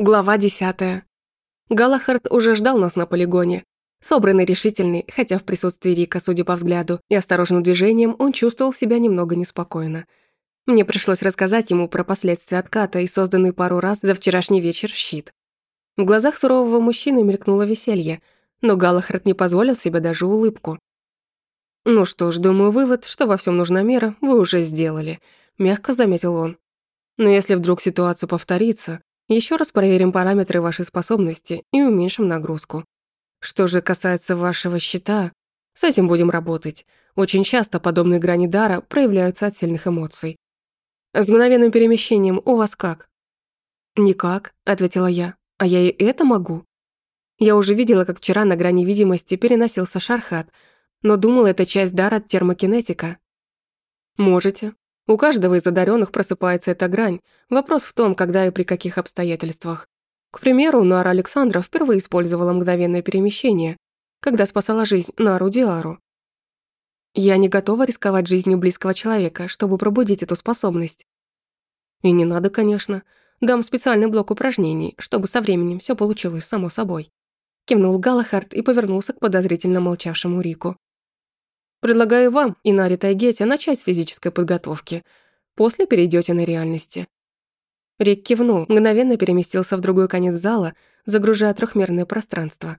Глава десятая. Галахард уже ждал нас на полигоне. Собранный, решительный, хотя в присутствии Рика, судя по взгляду и осторожным движениям, он чувствовал себя немного неспокойно. Мне пришлось рассказать ему про последствия отката и созданный пару раз за вчерашний вечер щит. В глазах сурового мужчины мелькнуло веселье, но Галахард не позволил себе даже улыбку. «Ну что ж, думаю, вывод, что во всем нужна мера, вы уже сделали», — мягко заметил он. «Но если вдруг ситуация повторится, еще раз проверим параметры вашей способности и уменьшим нагрузку. Что же касается вашего щита, с этим будем работать. Очень часто подобные грани дара проявляются от сильных эмоций. С мгновенным перемещением у вас как? Никак, ответила я. А я и это могу. Я уже видела, как вчера на грани видимости переносился Шархат, но думала, это часть дара термокинетика. Можете, у каждого из одаренных просыпается эта грань. Вопрос в том, когда и при каких обстоятельствах. К примеру, Нара Александра впервые использовала мгновенное перемещение, когда спасала жизнь Нару Диару. Я не готова рисковать жизнью близкого человека, чтобы пробудить эту способность. И не надо, конечно. Дам специальный блок упражнений, чтобы со временем все получилось само собой. Кивнул Галахард и повернулся к подозрительно молчавшему Рику. Предлагаю вам, Инари Тайгете, начать с физической подготовки. После перейдете на реальности». Рик кивнул, мгновенно переместился в другой конец зала, загружая трехмерное пространство.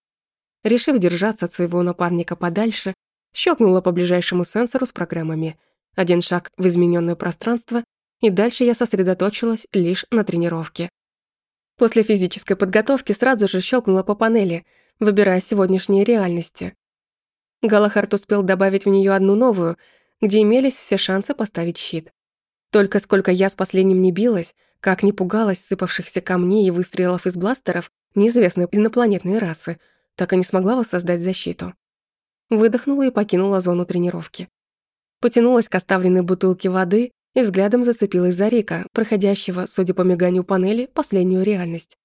Решив держаться от своего напарника подальше, щелкнула по ближайшему сенсору с программами. Один шаг в измененное пространство, и дальше я сосредоточилась лишь на тренировке. После физической подготовки сразу же щелкнула по панели, выбирая сегодняшние реальности. Галахард успел добавить в нее одну новую, где имелись все шансы поставить щит. Только сколько я с последним не билась, как не пугалась сыпавшихся камней и выстрелов из бластеров неизвестной инопланетной расы, так и не смогла воссоздать защиту. Выдохнула и покинула зону тренировки. Потянулась к оставленной бутылке воды и взглядом зацепилась за Рика, проходящего, судя по миганию панели, последнюю реальность.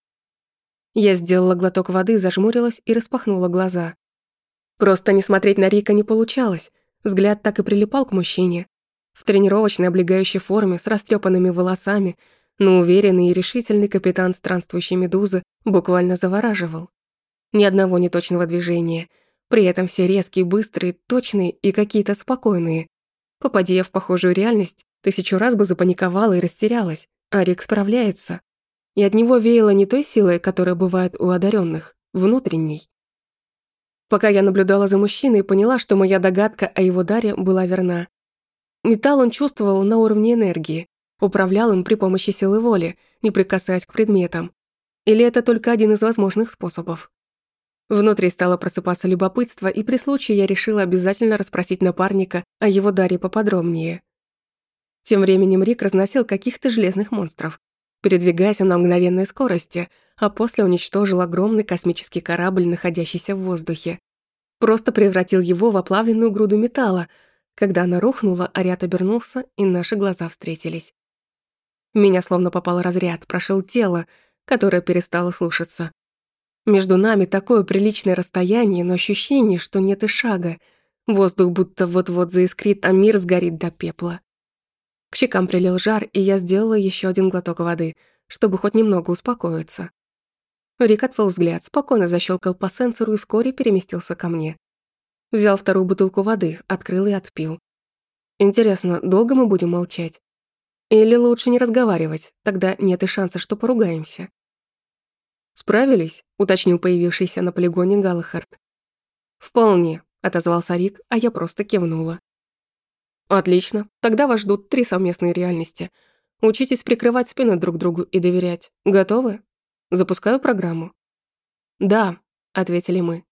Я сделала глоток воды, зажмурилась и распахнула глаза. Просто не смотреть на Рика не получалось. Взгляд так и прилипал к мужчине. В тренировочной облегающей форме с растрепанными волосами, но уверенный и решительный капитан странствующей медузы буквально завораживал. Ни одного неточного движения. При этом все резкие, быстрые, точные и какие-то спокойные. Попади я в похожую реальность, тысячу раз бы запаниковала и растерялась. А Рик справляется. И от него веяло не той силой, которая бывает у одаренных, внутренней. Пока я наблюдала за мужчиной, поняла, что моя догадка о его даре была верна. Металл он чувствовал на уровне энергии, управлял им при помощи силы воли, не прикасаясь к предметам. Или это только один из возможных способов? Внутри стало просыпаться любопытство, и при случае я решила обязательно расспросить напарника о его даре поподробнее. Тем временем Рик разносил каких-то железных монстров, передвигаясь на мгновенной скорости, а после уничтожил огромный космический корабль, находящийся в воздухе. Просто превратил его в оплавленную груду металла. Когда она рухнула, Ариат обернулся, и наши глаза встретились. меня словно попал разряд, прошел тело, которое перестало слушаться. Между нами такое приличное расстояние, но ощущение, что нет и шага. Воздух будто вот-вот заискрит, а мир сгорит до пепла. К щекам прилил жар, и я сделала еще один глоток воды, чтобы хоть немного успокоиться. Рик отвел взгляд, спокойно защелкал по сенсору и вскоре переместился ко мне. Взял вторую бутылку воды, открыл и отпил. Интересно, долго мы будем молчать? Или лучше не разговаривать, тогда нет и шанса, что поругаемся. «Справились?» — уточнил появившийся на полигоне Галахард. «Вполне», — отозвался Рик, а я просто кивнула. Отлично. Тогда вас ждут три совместные реальности. Учитесь прикрывать спины друг другу и доверять. Готовы? Запускаю программу. Да, ответили мы.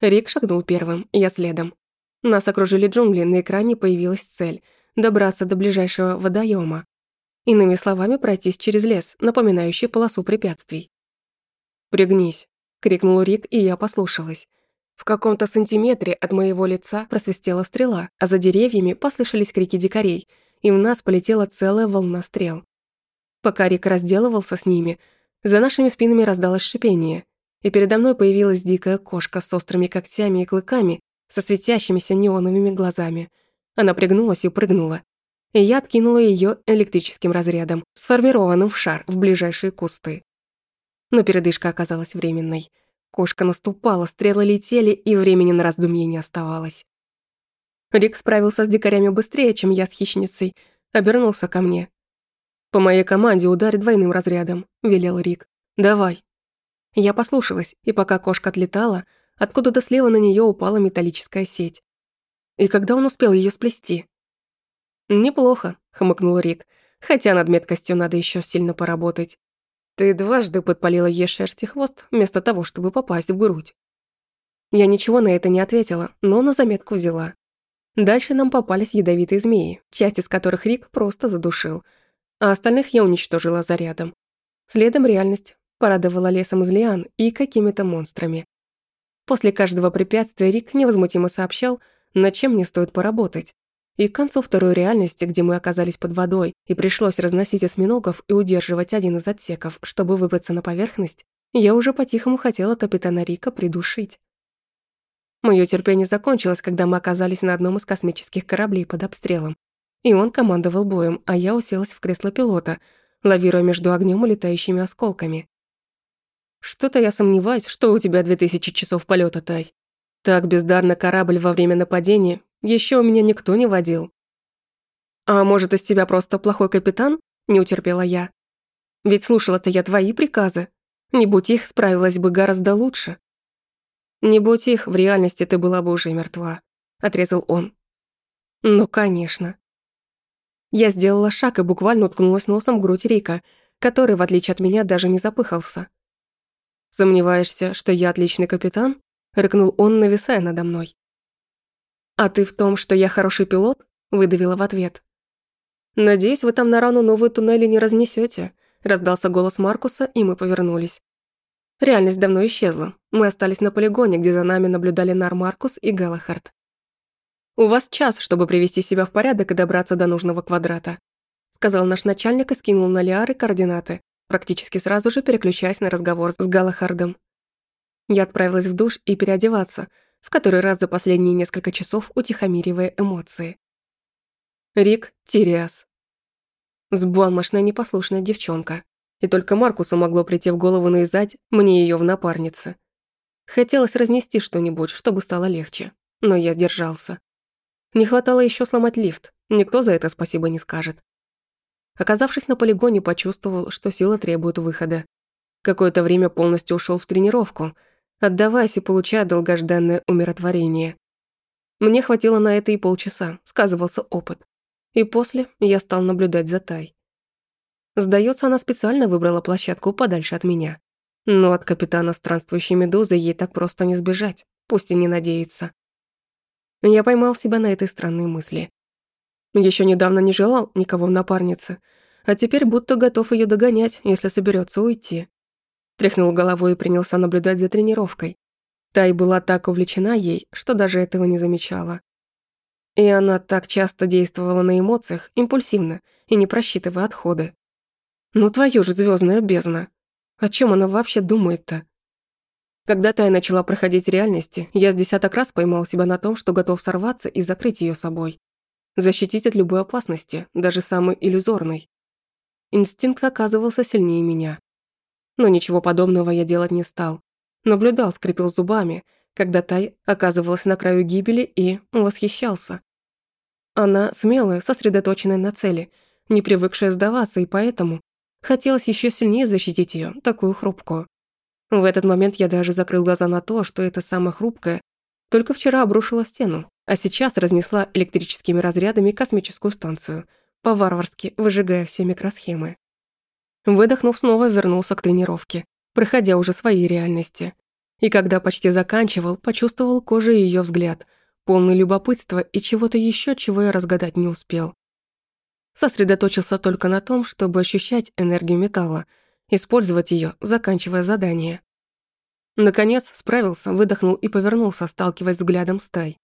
Рик шагнул первым, я следом. Нас окружили джунгли, на экране появилась цель – добраться до ближайшего водоема. Иными словами, пройтись через лес, напоминающий полосу препятствий. «Пригнись», – крикнул Рик, и я послушалась. В каком-то сантиметре от моего лица просвистела стрела, а за деревьями послышались крики дикарей, и в нас полетела целая волна стрел. Пока Рик разделывался с ними, за нашими спинами раздалось шипение, и передо мной появилась дикая кошка с острыми когтями и клыками, со светящимися неоновыми глазами. Она пригнулась и прыгнула, и я откинула ее электрическим разрядом, сформированным в шар в ближайшие кусты. Но передышка оказалась временной. Кошка наступала, стрелы летели, и времени на раздумье не оставалось. Рик справился с дикарями быстрее, чем я с хищницей, обернулся ко мне. «По моей команде ударь двойным разрядом», — велел Рик. «Давай». Я послушалась, и пока кошка отлетала, откуда-то слева на нее упала металлическая сеть. И когда он успел ее сплести? «Неплохо», — хмыкнул Рик, хотя над меткостью надо еще сильно поработать. Ты дважды подпалила ей шерсть и хвост, вместо того, чтобы попасть в грудь. Я ничего на это не ответила, но на заметку взяла. Дальше нам попались ядовитые змеи, часть из которых Рик просто задушил, а остальных я уничтожила зарядом. Следом реальность порадовала лесом из лиан и какими-то монстрами. После каждого препятствия Рик невозмутимо сообщал, над чем мне стоит поработать. И к концу второй реальности, где мы оказались под водой, и пришлось разносить осьминогов и удерживать один из отсеков, чтобы выбраться на поверхность, я уже по-тихому хотела капитана Рика придушить. Моё терпение закончилось, когда мы оказались на одном из космических кораблей под обстрелом. И он командовал боем, а я уселась в кресло пилота, лавируя между огнем и летающими осколками. Что-то я сомневаюсь, что у тебя две тысячи часов полета, Тай. Так бездарно корабль во время нападения еще у меня никто не водил. А может, из тебя просто плохой капитан? Не утерпела я. Ведь слушала-то я твои приказы. Не будь их, справилась бы гораздо лучше. Не будь их, в реальности ты была бы уже мертва, отрезал он. Ну, конечно. Я сделала шаг и буквально уткнулась носом в грудь Рика, который, в отличие от меня, даже не запыхался. «Сомневаешься, что я отличный капитан?» — рыкнул он, нависая надо мной. «А ты в том, что я хороший пилот?» – выдавила в ответ. «Надеюсь, вы там на рану новые туннели не разнесете», – раздался голос Маркуса, и мы повернулись. Реальность давно исчезла. Мы остались на полигоне, где за нами наблюдали Нар Маркус и Галахард. «У вас час, чтобы привести себя в порядок и добраться до нужного квадрата», сказал наш начальник и скинул на Лиары координаты, практически сразу же переключаясь на разговор с Галахардом. Я отправилась в душ и переодеваться – в который раз за последние несколько часов утихомиривая эмоции. Рик Тириас. Сбалмошная непослушная девчонка. И только Маркусу могло прийти в голову наизать мне ее в напарнице. Хотелось разнести что-нибудь, чтобы стало легче, но я сдержался. Не хватало еще сломать лифт, никто за это спасибо не скажет. Оказавшись на полигоне, почувствовал, что сила требует выхода. Какое-то время полностью ушел в тренировку – отдаваясь и получая долгожданное умиротворение. Мне хватило на это и полчаса, сказывался опыт. И после я стал наблюдать за Тай. Сдается, она специально выбрала площадку подальше от меня. Но от капитана странствующей медузы ей так просто не сбежать, пусть и не надеется. Я поймал себя на этой странной мысли. Еще недавно не желал никого в напарнице, а теперь будто готов ее догонять, если соберется уйти. Тряхнул головой и принялся наблюдать за тренировкой. Тай была так увлечена ей, что даже этого не замечала. И она так часто действовала на эмоциях, импульсивно и не просчитывая отходы. Ну твою ж звездная бездна. О чем она вообще думает-то? Когда Тай начала проходить реальности, я с десяток раз поймал себя на том, что готов сорваться и закрыть ее собой. Защитить от любой опасности, даже самой иллюзорной. Инстинкт оказывался сильнее меня. Но ничего подобного я делать не стал. Наблюдал, скрипел зубами, когда Тай оказывалась на краю гибели и восхищался. Она смелая, сосредоточенная на цели, не привыкшая сдаваться, и поэтому хотелось еще сильнее защитить ее, такую хрупкую. В этот момент я даже закрыл глаза на то, что это самое хрупкое только вчера обрушила стену, а сейчас разнесла электрическими разрядами космическую станцию, по-варварски выжигая все микросхемы. Выдохнув, снова вернулся к тренировке, проходя уже свои реальности. И когда почти заканчивал, почувствовал кожей ее взгляд, полный любопытства и чего-то еще, чего я разгадать не успел. Сосредоточился только на том, чтобы ощущать энергию металла, использовать ее, заканчивая задание. Наконец справился, выдохнул и повернулся, сталкиваясь взглядом с Тай.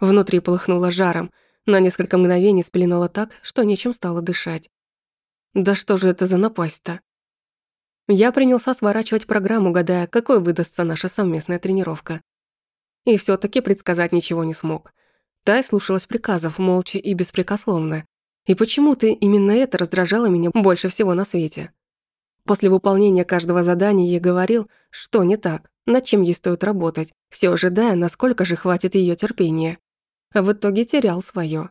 Внутри полыхнуло жаром, на несколько мгновений спеленало так, что нечем стало дышать. Да что же это за напасть-то? Я принялся сворачивать программу, гадая, какой выдастся наша совместная тренировка. И все таки предсказать ничего не смог. Тай слушалась приказов, молча и беспрекословно. И почему-то именно это раздражало меня больше всего на свете. После выполнения каждого задания я говорил, что не так, над чем ей стоит работать, все ожидая, насколько же хватит ее терпения. А в итоге терял свое.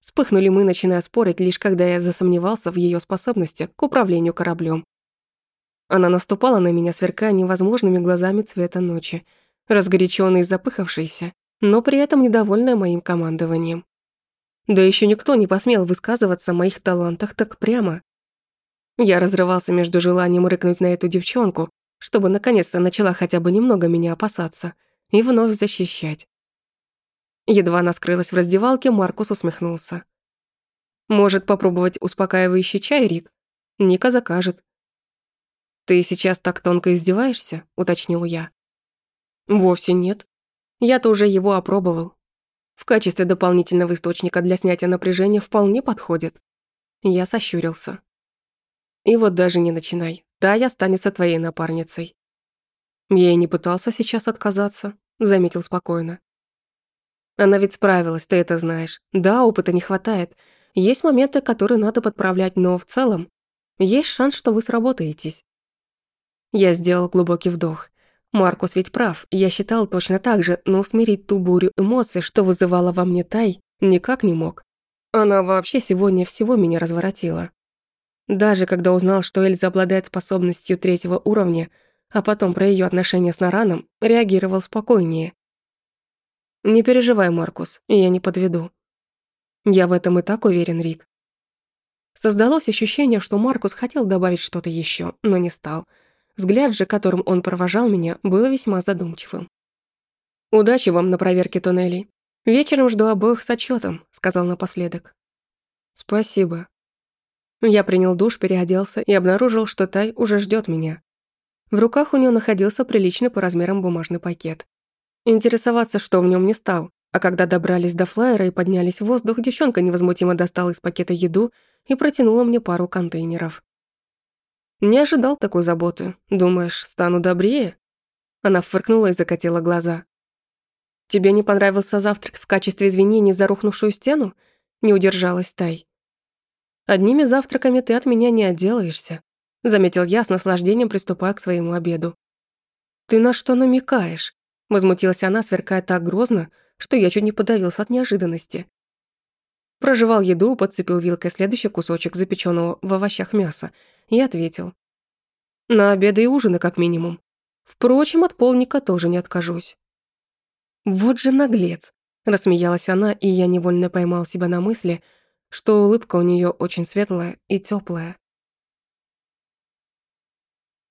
Вспыхнули мы, начиная спорить, лишь когда я засомневался в ее способностях к управлению кораблем. Она наступала на меня, сверкая невозможными глазами цвета ночи, разгорячённой и запыхавшейся, но при этом недовольная моим командованием. Да еще никто не посмел высказываться о моих талантах так прямо. Я разрывался между желанием рыкнуть на эту девчонку, чтобы наконец-то начала хотя бы немного меня опасаться, и вновь защищать. Едва она скрылась в раздевалке, Маркус усмехнулся. «Может, попробовать успокаивающий чай, Рик? Ника закажет». «Ты сейчас так тонко издеваешься?» — уточнил я. «Вовсе нет. Я-то уже его опробовал. В качестве дополнительного источника для снятия напряжения вполне подходит». Я сощурился. «И вот даже не начинай. Тая останется твоей напарницей». «Я и не пытался сейчас отказаться», — заметил спокойно. Она ведь справилась, ты это знаешь. Да, опыта не хватает. Есть моменты, которые надо подправлять, но в целом есть шанс, что вы сработаетесь. Я сделал глубокий вдох. Маркус ведь прав, я считал точно так же, но усмирить ту бурю эмоций, что вызывала во мне Тай, никак не мог. Она вообще сегодня всего меня разворотила. Даже когда узнал, что Эльза обладает способностью третьего уровня, а потом про ее отношения с Нараном, реагировал спокойнее. Не переживай, Маркус, я не подведу. Я в этом и так уверен, Рик. Создалось ощущение, что Маркус хотел добавить что-то еще, но не стал. Взгляд же, которым он провожал меня, был весьма задумчивым. «Удачи вам на проверке туннелей. Вечером жду обоих с отчетом, сказал напоследок. «Спасибо». Я принял душ, переоделся и обнаружил, что Тай уже ждет меня. В руках у нее находился приличный по размерам бумажный пакет. Интересоваться, что в нем не стал. А когда добрались до флайера и поднялись в воздух, девчонка невозмутимо достала из пакета еду и протянула мне пару контейнеров. «Не ожидал такой заботы. Думаешь, стану добрее?» Она фыркнула и закатила глаза. «Тебе не понравился завтрак в качестве извинений за рухнувшую стену?» Не удержалась Тай. «Одними завтраками ты от меня не отделаешься», заметил я с наслаждением, приступая к своему обеду. «Ты на что намекаешь?» Возмутилась она, сверкая так грозно, что я чуть не подавился от неожиданности. Прожевал еду, подцепил вилкой следующий кусочек запеченного в овощах мяса и ответил. На обеды и ужины как минимум. Впрочем, от полника тоже не откажусь. Вот же наглец. Рассмеялась она, и я невольно поймал себя на мысли, что улыбка у нее очень светлая и теплая.